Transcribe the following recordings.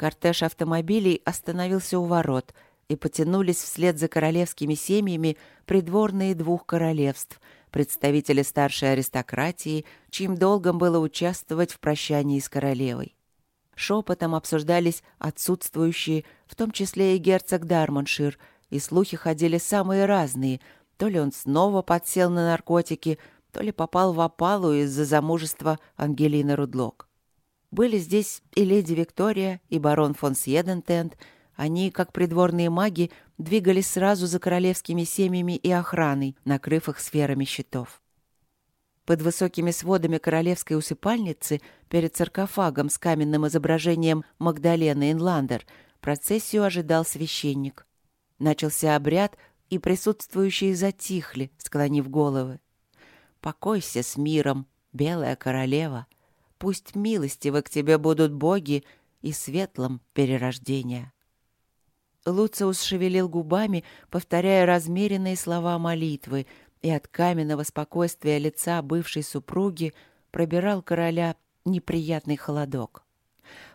Кортеж автомобилей остановился у ворот, и потянулись вслед за королевскими семьями придворные двух королевств, представители старшей аристократии, чьим долгом было участвовать в прощании с королевой. Шепотом обсуждались отсутствующие, в том числе и герцог Дармоншир, и слухи ходили самые разные. То ли он снова подсел на наркотики, то ли попал в опалу из-за замужества Ангелины Рудлок. Были здесь и леди Виктория, и барон фон Сьедентент. Они, как придворные маги, двигались сразу за королевскими семьями и охраной, накрыв их сферами щитов. Под высокими сводами королевской усыпальницы, перед саркофагом с каменным изображением Магдалены Инландер, процессию ожидал священник. Начался обряд, и присутствующие затихли, склонив головы. «Покойся с миром, белая королева. Пусть милостивы к тебе будут боги и светлым перерождения». Луциус шевелил губами, повторяя размеренные слова молитвы, и от каменного спокойствия лица бывшей супруги пробирал короля неприятный холодок.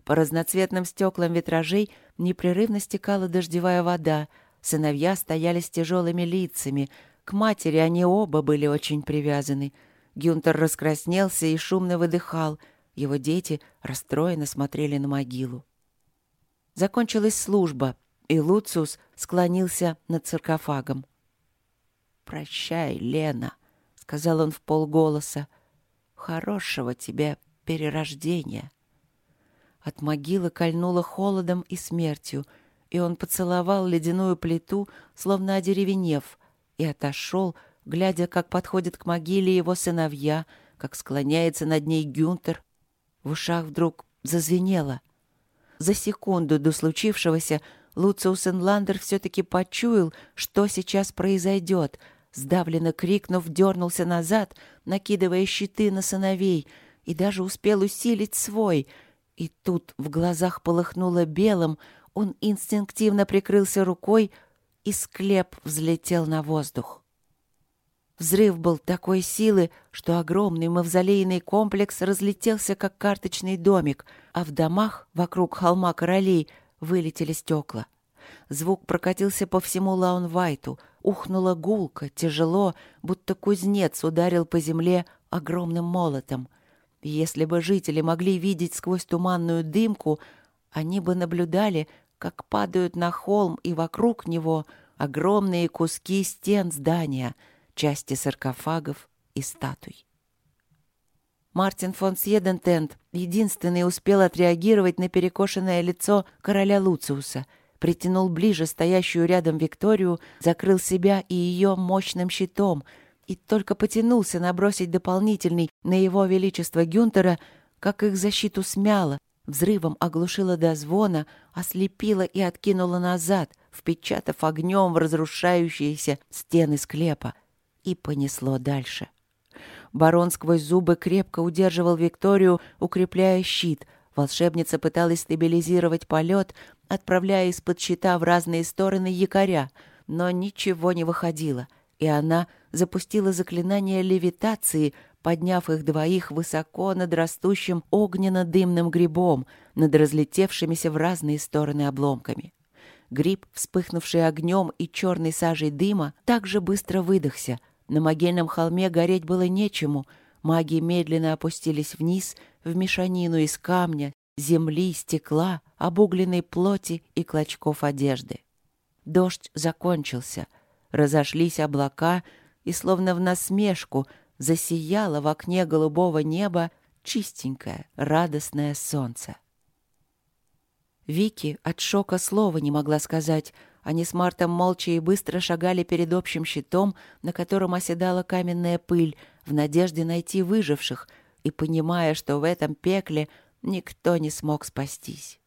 По разноцветным стеклам витражей непрерывно стекала дождевая вода, сыновья стояли с тяжелыми лицами, к матери они оба были очень привязаны. Гюнтер раскраснелся и шумно выдыхал, его дети расстроенно смотрели на могилу. Закончилась служба, и Луциус склонился над саркофагом. «Прощай, Лена», — сказал он в полголоса. «Хорошего тебе перерождения». От могилы кольнуло холодом и смертью, и он поцеловал ледяную плиту, словно одеревенев, и отошел, глядя, как подходят к могиле его сыновья, как склоняется над ней Гюнтер. В ушах вдруг зазвенело. За секунду до случившегося Луциус Энландер все-таки почуял, что сейчас произойдет — Сдавленно крикнув, дернулся назад, накидывая щиты на сыновей, и даже успел усилить свой. И тут в глазах полыхнуло белым, он инстинктивно прикрылся рукой, и склеп взлетел на воздух. Взрыв был такой силы, что огромный мавзолейный комплекс разлетелся, как карточный домик, а в домах вокруг холма королей вылетели стекла. Звук прокатился по всему Лаунвайту, ухнула гулко, тяжело, будто кузнец ударил по земле огромным молотом. если бы жители могли видеть сквозь туманную дымку, они бы наблюдали, как падают на холм и вокруг него огромные куски стен здания, части саркофагов и статуй. Мартин фон Сьедентент единственный успел отреагировать на перекошенное лицо короля Луциуса — притянул ближе стоящую рядом Викторию, закрыл себя и ее мощным щитом и только потянулся набросить дополнительный на его величество Гюнтера, как их защиту смяло, взрывом оглушило до звона, ослепило и откинуло назад, впечатав огнем в разрушающиеся стены склепа, и понесло дальше. Барон сквозь зубы крепко удерживал Викторию, укрепляя щит. Волшебница пыталась стабилизировать полет, отправляя из-под щита в разные стороны якоря, но ничего не выходило, и она запустила заклинание левитации, подняв их двоих высоко над растущим огненно-дымным грибом, над разлетевшимися в разные стороны обломками. Гриб, вспыхнувший огнем и черной сажей дыма, также быстро выдохся. На могильном холме гореть было нечему. Маги медленно опустились вниз, в мешанину из камня, земли, стекла, обугленной плоти и клочков одежды. Дождь закончился, разошлись облака, и словно в насмешку засияло в окне голубого неба чистенькое, радостное солнце. Вики от шока слова не могла сказать. Они с Мартом молча и быстро шагали перед общим щитом, на котором оседала каменная пыль, в надежде найти выживших, и понимая, что в этом пекле никто не смог спастись.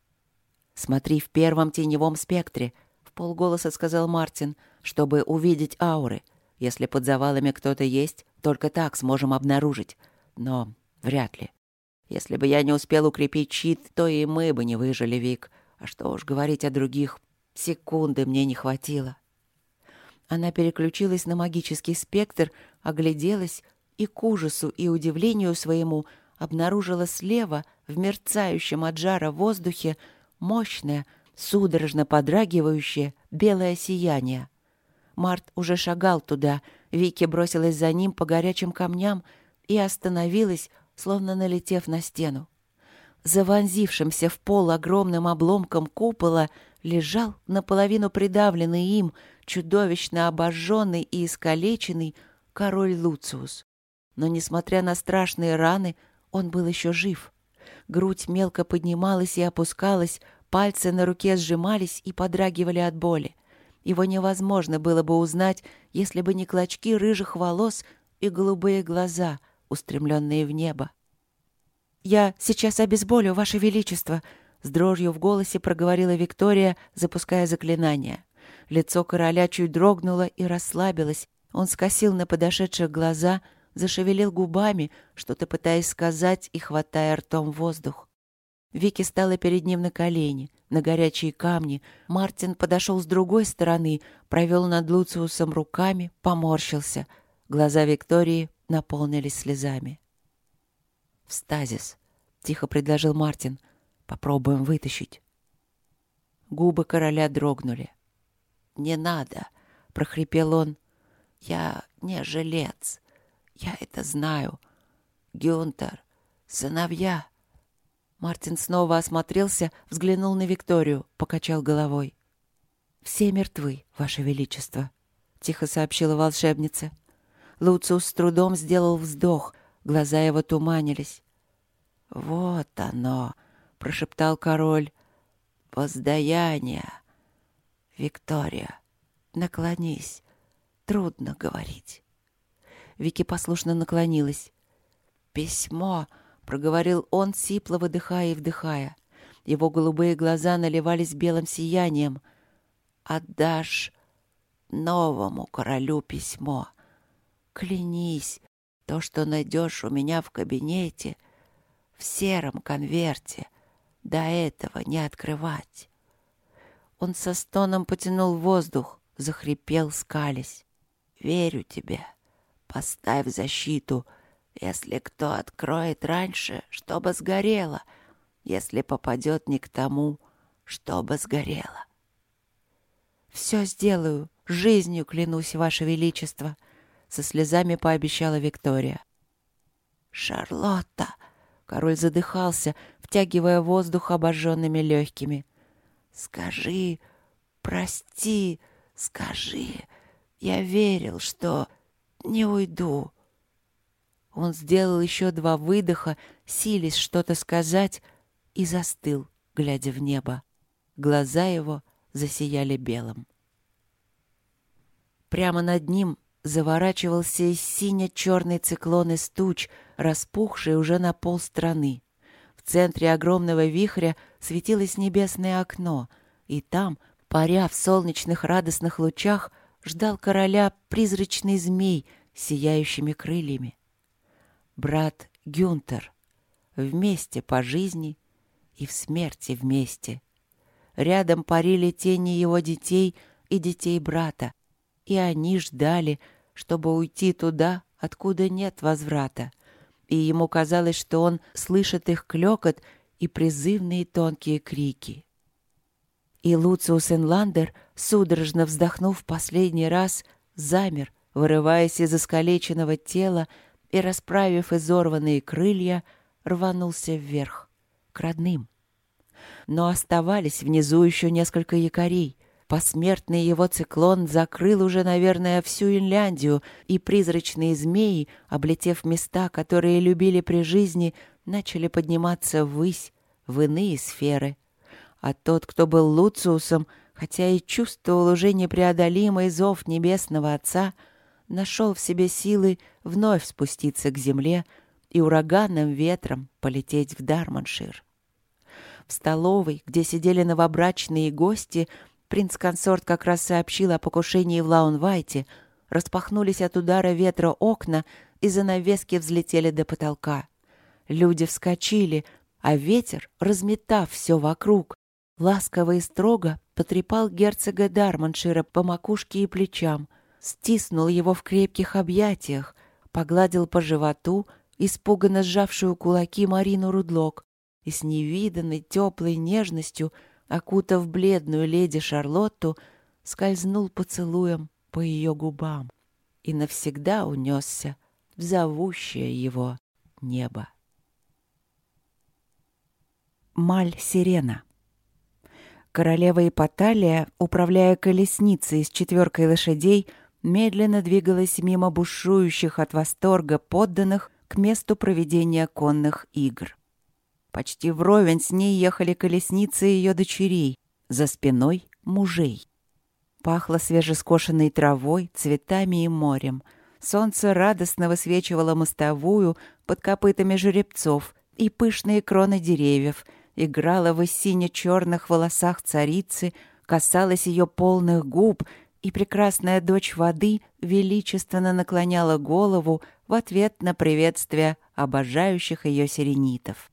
«Смотри в первом теневом спектре», — в полголоса сказал Мартин, «чтобы увидеть ауры. Если под завалами кто-то есть, только так сможем обнаружить. Но вряд ли. Если бы я не успел укрепить щит, то и мы бы не выжили, Вик. А что уж говорить о других, секунды мне не хватило». Она переключилась на магический спектр, огляделась и к ужасу и удивлению своему обнаружила слева, в мерцающем от жара воздухе, мощное, судорожно подрагивающее белое сияние. Март уже шагал туда, Вики бросилась за ним по горячим камням и остановилась, словно налетев на стену. Завонзившимся в пол огромным обломком купола лежал, наполовину придавленный им, чудовищно обожженный и искалеченный король Луциус. Но, несмотря на страшные раны, он был еще жив. Грудь мелко поднималась и опускалась, пальцы на руке сжимались и подрагивали от боли. Его невозможно было бы узнать, если бы не клочки рыжих волос и голубые глаза, устремленные в небо. «Я сейчас обезболю, Ваше Величество!» С дрожью в голосе проговорила Виктория, запуская заклинание. Лицо короля чуть дрогнуло и расслабилось. Он скосил на подошедших глаза, зашевелил губами, что-то пытаясь сказать и хватая ртом воздух. Вики стала перед ним на колени, на горячие камни. Мартин подошел с другой стороны, провел над Луциусом руками, поморщился. Глаза Виктории наполнились слезами. «В стазис», — тихо предложил Мартин. «Попробуем вытащить». Губы короля дрогнули. «Не надо», — прохрипел он. «Я не жилец. Я это знаю. Гюнтер, сыновья». Мартин снова осмотрелся, взглянул на Викторию, покачал головой. «Все мертвы, Ваше Величество», — тихо сообщила волшебница. Луциус с трудом сделал вздох, глаза его туманились. «Вот оно!» — прошептал король. «Воздаяние!» «Виктория, наклонись. Трудно говорить». Вики послушно наклонилась. «Письмо!» — проговорил он, сипло выдыхая и вдыхая. Его голубые глаза наливались белым сиянием. «Отдашь новому королю письмо. Клянись, то, что найдешь у меня в кабинете, в сером конверте, до этого не открывать». Он со стоном потянул воздух, захрипел, скались. «Верю тебе. Поставь защиту. Если кто откроет раньше, чтобы сгорело. Если попадет не к тому, чтобы сгорело». «Все сделаю. Жизнью клянусь, Ваше Величество», — со слезами пообещала Виктория. «Шарлотта!» — король задыхался, втягивая воздух обожженными легкими. Скажи, прости, скажи. Я верил, что не уйду. Он сделал еще два выдоха, силясь что-то сказать, и застыл, глядя в небо. Глаза его засияли белым. Прямо над ним заворачивался из сине-черный циклон из туч, распухший уже на пол страны. В центре огромного вихря светилось небесное окно, и там, паря в солнечных радостных лучах, ждал короля призрачный змей с сияющими крыльями. Брат Гюнтер. Вместе по жизни и в смерти вместе. Рядом парили тени его детей и детей брата, и они ждали, чтобы уйти туда, откуда нет возврата и ему казалось, что он слышит их клёкот и призывные тонкие крики. И Луциус Энландер, судорожно вздохнув последний раз, замер, вырываясь из искалеченного тела и, расправив изорванные крылья, рванулся вверх, к родным. Но оставались внизу еще несколько якорей — Посмертный его циклон закрыл уже, наверное, всю Инляндию, и призрачные змеи, облетев места, которые любили при жизни, начали подниматься ввысь, в иные сферы. А тот, кто был Луциусом, хотя и чувствовал уже непреодолимый зов Небесного Отца, нашел в себе силы вновь спуститься к земле и ураганным ветром полететь в Дарманшир. В столовой, где сидели новобрачные гости, Принц-консорт как раз сообщил о покушении в Лаунвайте, распахнулись от удара ветра окна, и занавески взлетели до потолка. Люди вскочили, а ветер, разметав все вокруг, ласково и строго потрепал герцога Дарманшира по макушке и плечам, стиснул его в крепких объятиях, погладил по животу, испуганно сжавшую кулаки Марину Рудлок, и с невиданной теплой нежностью — окутав бледную леди Шарлотту, скользнул поцелуем по ее губам и навсегда унесся в зовущее его небо. Маль-сирена Королева Ипоталия, управляя колесницей с четверкой лошадей, медленно двигалась мимо бушующих от восторга подданных к месту проведения конных игр. Почти вровень с ней ехали колесницы ее дочерей, за спиной — мужей. Пахло свежескошенной травой, цветами и морем. Солнце радостно высвечивало мостовую под копытами жеребцов и пышные кроны деревьев, играло в сине-черных волосах царицы, касалось ее полных губ, и прекрасная дочь воды величественно наклоняла голову в ответ на приветствие обожающих ее сиренитов.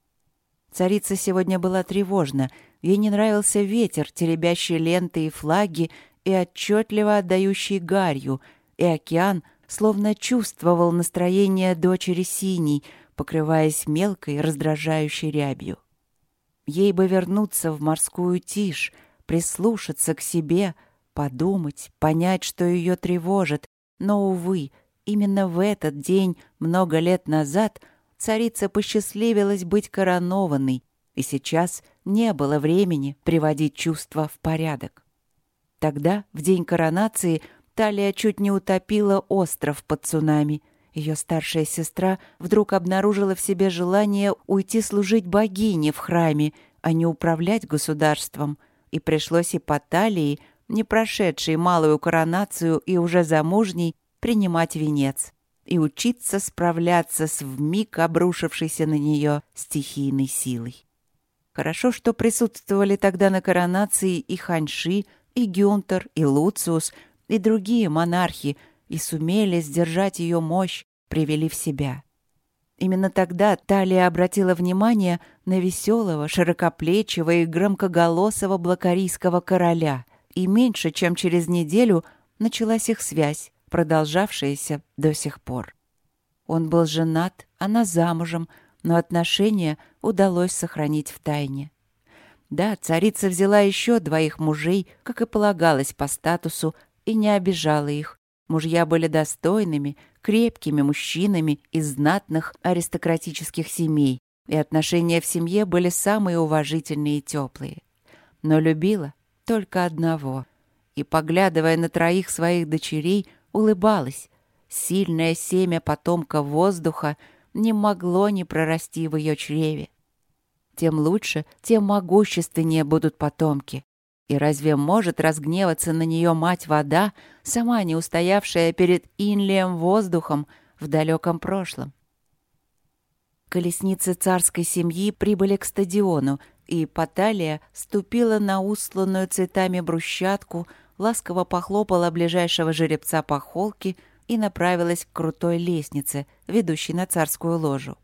Царица сегодня была тревожна. Ей не нравился ветер, теребящий ленты и флаги и отчетливо отдающий гарью, и океан словно чувствовал настроение дочери синей, покрываясь мелкой раздражающей рябью. Ей бы вернуться в морскую тишь, прислушаться к себе, подумать, понять, что ее тревожит, но, увы, именно в этот день, много лет назад — царица посчастливилась быть коронованной, и сейчас не было времени приводить чувства в порядок. Тогда, в день коронации, Талия чуть не утопила остров под цунами. Ее старшая сестра вдруг обнаружила в себе желание уйти служить богине в храме, а не управлять государством, и пришлось и по Талии, не прошедшей малую коронацию и уже замужней, принимать венец и учиться справляться с вмиг обрушившейся на нее стихийной силой. Хорошо, что присутствовали тогда на коронации и Ханьши, и Гюнтер, и Луциус, и другие монархи, и сумели сдержать ее мощь, привели в себя. Именно тогда Талия обратила внимание на веселого, широкоплечего и громкоголосого блокарийского короля, и меньше чем через неделю началась их связь, продолжавшееся до сих пор. Он был женат, она замужем, но отношения удалось сохранить в тайне. Да, царица взяла еще двоих мужей, как и полагалось по статусу, и не обижала их. Мужья были достойными, крепкими мужчинами из знатных аристократических семей, и отношения в семье были самые уважительные и теплые. Но любила только одного. И, поглядывая на троих своих дочерей, улыбалась. Сильное семя потомка воздуха не могло не прорасти в ее чреве. Тем лучше, тем могущественнее будут потомки. И разве может разгневаться на нее мать-вода, сама не устоявшая перед инлием воздухом в далеком прошлом? Колесницы царской семьи прибыли к стадиону, и Паталия ступила на усланную цветами брусчатку, ласково похлопала ближайшего жеребца по холке и направилась к крутой лестнице, ведущей на царскую ложу.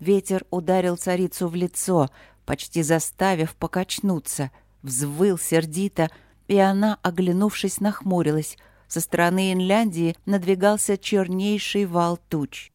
Ветер ударил царицу в лицо, почти заставив покачнуться, взвыл сердито, и она, оглянувшись, нахмурилась. Со стороны Инляндии надвигался чернейший вал туч.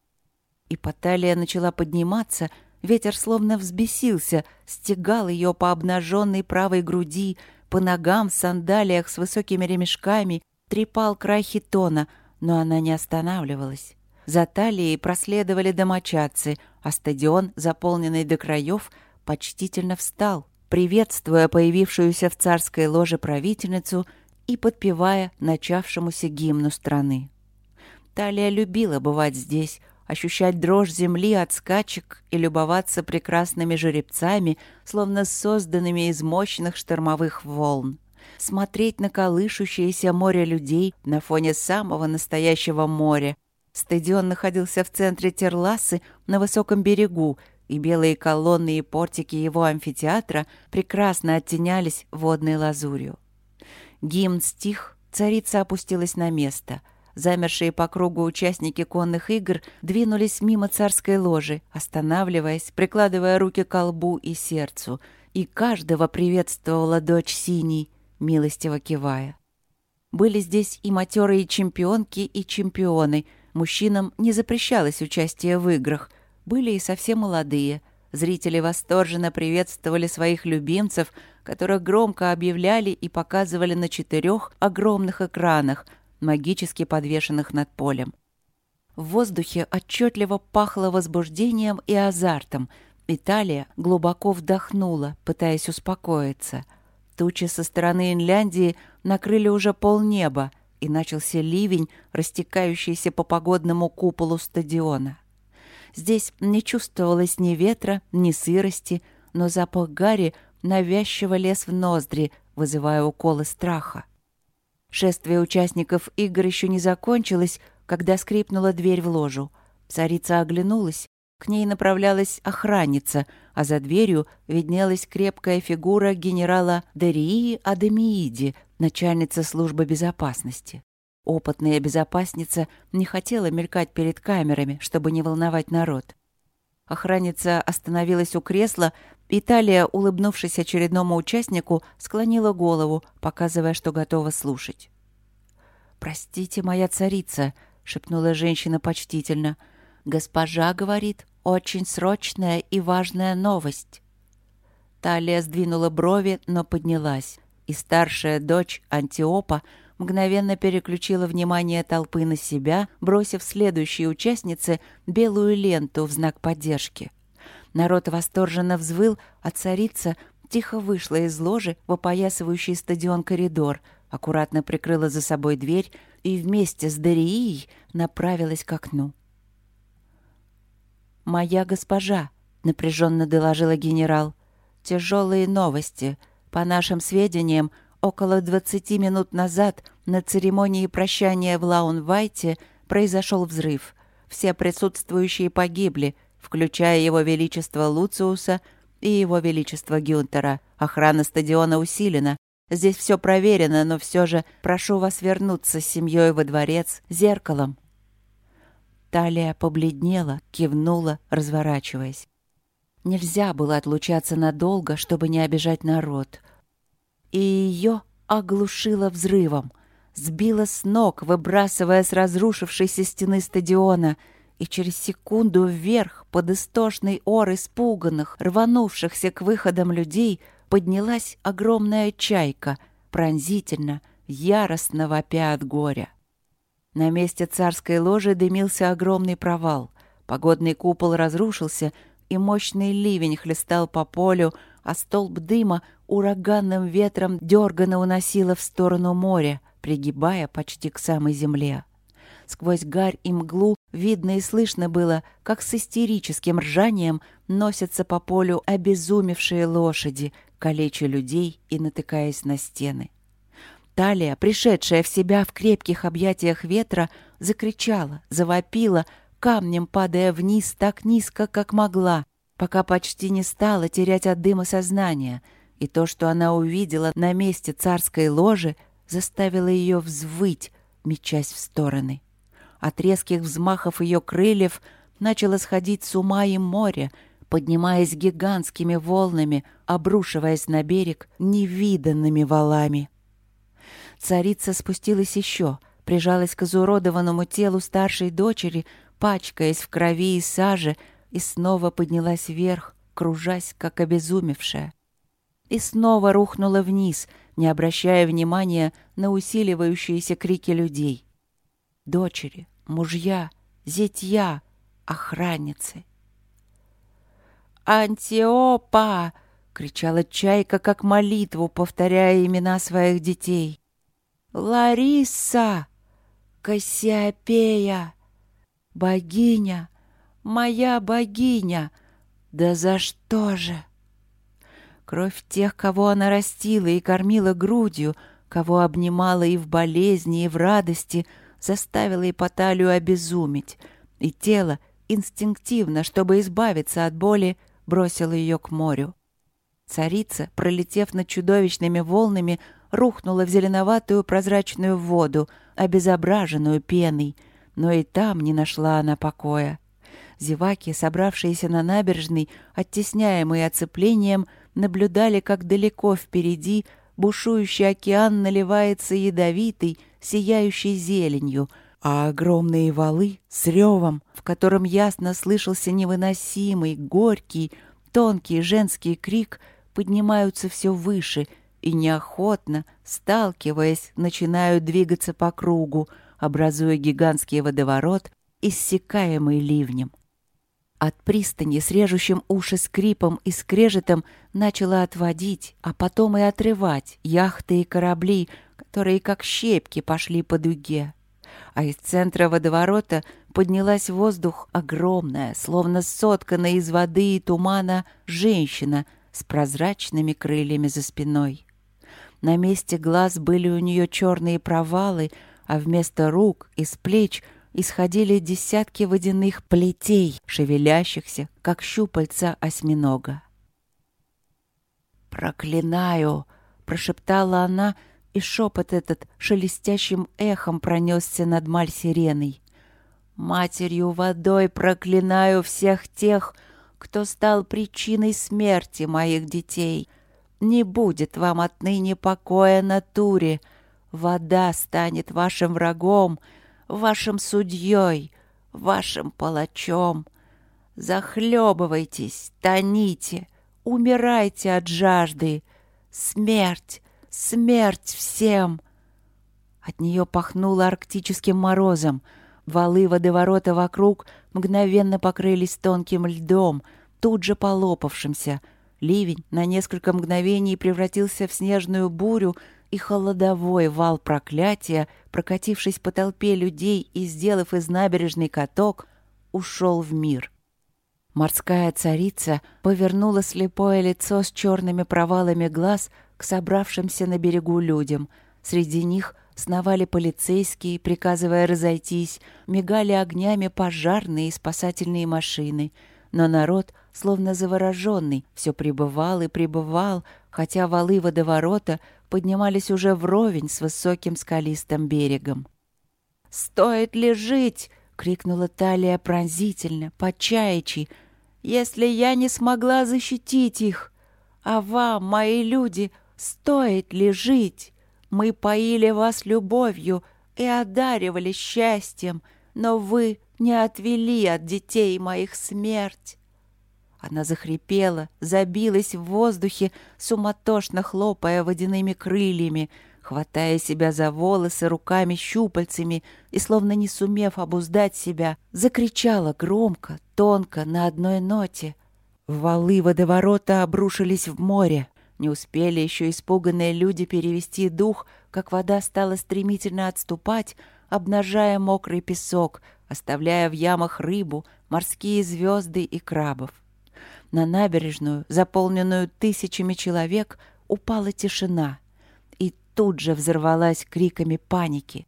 И Паталия начала подниматься, ветер словно взбесился, стегал ее по обнаженной правой груди, по ногам в сандалиях с высокими ремешками трепал край хитона, но она не останавливалась. За талией проследовали домочадцы, а стадион, заполненный до краев, почтительно встал, приветствуя появившуюся в царской ложе правительницу и подпевая начавшемуся гимну страны. Талия любила бывать здесь, ощущать дрожь земли от скачек и любоваться прекрасными жеребцами, словно созданными из мощных штормовых волн. Смотреть на колышущееся море людей на фоне самого настоящего моря. Стадион находился в центре Терласы на высоком берегу, и белые колонны и портики его амфитеатра прекрасно оттенялись водной лазурью. Гимн стих, царица опустилась на место — Замершие по кругу участники конных игр двинулись мимо царской ложи, останавливаясь, прикладывая руки к колбу и сердцу, и каждого приветствовала дочь Синей, милостиво кивая. Были здесь и матерые чемпионки, и чемпионы. Мужчинам не запрещалось участие в играх. Были и совсем молодые. Зрители восторженно приветствовали своих любимцев, которых громко объявляли и показывали на четырех огромных экранах, магически подвешенных над полем. В воздухе отчетливо пахло возбуждением и азартом. Италия глубоко вдохнула, пытаясь успокоиться. Тучи со стороны Инляндии накрыли уже полнеба, и начался ливень, растекающийся по погодному куполу стадиона. Здесь не чувствовалось ни ветра, ни сырости, но запах гари навязчиво лез в ноздри, вызывая уколы страха. Шествие участников игр еще не закончилось, когда скрипнула дверь в ложу. Царица оглянулась, к ней направлялась охранница, а за дверью виднелась крепкая фигура генерала Дарии Адамииди, начальница службы безопасности. Опытная безопасница не хотела мелькать перед камерами, чтобы не волновать народ. Охранница остановилась у кресла, и Талия, улыбнувшись очередному участнику, склонила голову, показывая, что готова слушать. «Простите, моя царица», — шепнула женщина почтительно. «Госпожа говорит, очень срочная и важная новость». Талия сдвинула брови, но поднялась, и старшая дочь Антиопа мгновенно переключила внимание толпы на себя, бросив следующей участнице белую ленту в знак поддержки. Народ восторженно взвыл, а царица тихо вышла из ложи в опоясывающий стадион коридор, аккуратно прикрыла за собой дверь и вместе с Дарией направилась к окну. «Моя госпожа», — напряженно доложила генерал, — «тяжелые новости. По нашим сведениям, Около 20 минут назад на церемонии прощания в Лаунвайте произошел взрыв. Все присутствующие погибли, включая его величество Луциуса и его величество Гюнтера. Охрана стадиона усилена. Здесь все проверено, но все же прошу вас вернуться с семьей во дворец зеркалом. Талия побледнела, кивнула, разворачиваясь. Нельзя было отлучаться надолго, чтобы не обижать народ и ее оглушило взрывом, сбило с ног, выбрасывая с разрушившейся стены стадиона, и через секунду вверх, под истошный ор испуганных, рванувшихся к выходам людей, поднялась огромная чайка, пронзительно, яростно вопя от горя. На месте царской ложи дымился огромный провал. Погодный купол разрушился, и мощный ливень хлестал по полю, а столб дыма ураганным ветром дерганно уносило в сторону моря, пригибая почти к самой земле. Сквозь гарь и мглу видно и слышно было, как с истерическим ржанием носятся по полю обезумевшие лошади, калеча людей и натыкаясь на стены. Талия, пришедшая в себя в крепких объятиях ветра, закричала, завопила, камнем падая вниз так низко, как могла, пока почти не стала терять от дыма сознание, и то, что она увидела на месте царской ложи, заставило ее взвыть, мечась в стороны. От резких взмахов ее крыльев начало сходить с ума и море, поднимаясь гигантскими волнами, обрушиваясь на берег невиданными валами. Царица спустилась еще, прижалась к изуродованному телу старшей дочери, пачкаясь в крови и саже, и снова поднялась вверх, кружась, как обезумевшая. И снова рухнула вниз, не обращая внимания на усиливающиеся крики людей. Дочери, мужья, зятья, охранницы. «Антиопа!» — кричала Чайка, как молитву, повторяя имена своих детей. «Лариса! Кассиопея! Богиня!» моя богиня! Да за что же? Кровь тех, кого она растила и кормила грудью, кого обнимала и в болезни, и в радости, заставила Ипоталию обезуметь, и тело инстинктивно, чтобы избавиться от боли, бросило ее к морю. Царица, пролетев над чудовищными волнами, рухнула в зеленоватую прозрачную воду, обезображенную пеной, но и там не нашла она покоя. Зеваки, собравшиеся на набережной, оттесняемые оцеплением, наблюдали, как далеко впереди бушующий океан наливается ядовитой, сияющей зеленью, а огромные валы с ревом, в котором ясно слышался невыносимый, горький, тонкий женский крик, поднимаются все выше и неохотно, сталкиваясь, начинают двигаться по кругу, образуя гигантский водоворот, иссякаемый ливнем. От пристани с режущим уши скрипом и скрежетом начала отводить, а потом и отрывать яхты и корабли, которые как щепки пошли по дуге. А из центра водоворота поднялась воздух огромная, словно сотканная из воды и тумана, женщина с прозрачными крыльями за спиной. На месте глаз были у нее черные провалы, а вместо рук из плеч — исходили десятки водяных плетей, шевелящихся, как щупальца осьминога. «Проклинаю!» — прошептала она, и шепот этот шелестящим эхом пронесся над маль-сиреной. «Матерью водой проклинаю всех тех, кто стал причиной смерти моих детей. Не будет вам отныне покоя на туре. Вода станет вашим врагом — вашим судьей, вашим палачом. Захлебывайтесь, тоните, умирайте от жажды. Смерть, смерть всем!» От нее пахнуло арктическим морозом. Валы водоворота вокруг мгновенно покрылись тонким льдом, тут же полопавшимся. Ливень на несколько мгновений превратился в снежную бурю, и холодовой вал проклятия, прокатившись по толпе людей и сделав из набережной каток, ушел в мир. Морская царица повернула слепое лицо с черными провалами глаз к собравшимся на берегу людям. Среди них сновали полицейские, приказывая разойтись, мигали огнями пожарные и спасательные машины. Но народ, словно завороженный, все пребывал и пребывал, хотя валы водоворота поднимались уже вровень с высоким скалистым берегом. «Стоит ли жить?» — крикнула Талия пронзительно, почаячи. «Если я не смогла защитить их! А вам, мои люди, стоит ли жить? Мы поили вас любовью и одаривали счастьем, но вы не отвели от детей моих смерть. Она захрипела, забилась в воздухе, суматошно хлопая водяными крыльями, хватая себя за волосы руками-щупальцами и, словно не сумев обуздать себя, закричала громко, тонко, на одной ноте. Валы водоворота обрушились в море. Не успели еще испуганные люди перевести дух, как вода стала стремительно отступать, обнажая мокрый песок, оставляя в ямах рыбу, морские звезды и крабов. На набережную, заполненную тысячами человек, упала тишина и тут же взорвалась криками паники.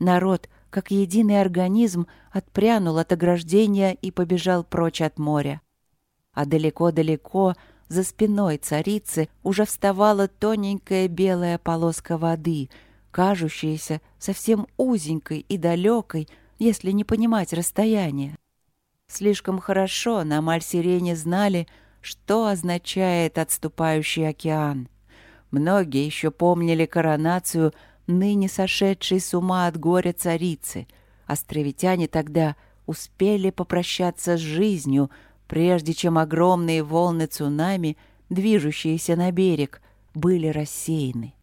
Народ, как единый организм, отпрянул от ограждения и побежал прочь от моря. А далеко-далеко, за спиной царицы, уже вставала тоненькая белая полоска воды, кажущаяся совсем узенькой и далекой, если не понимать расстояние. Слишком хорошо на Мальсирене знали, что означает отступающий океан. Многие еще помнили коронацию ныне сошедшей с ума от горя царицы. Островитяне тогда успели попрощаться с жизнью, прежде чем огромные волны цунами, движущиеся на берег, были рассеяны.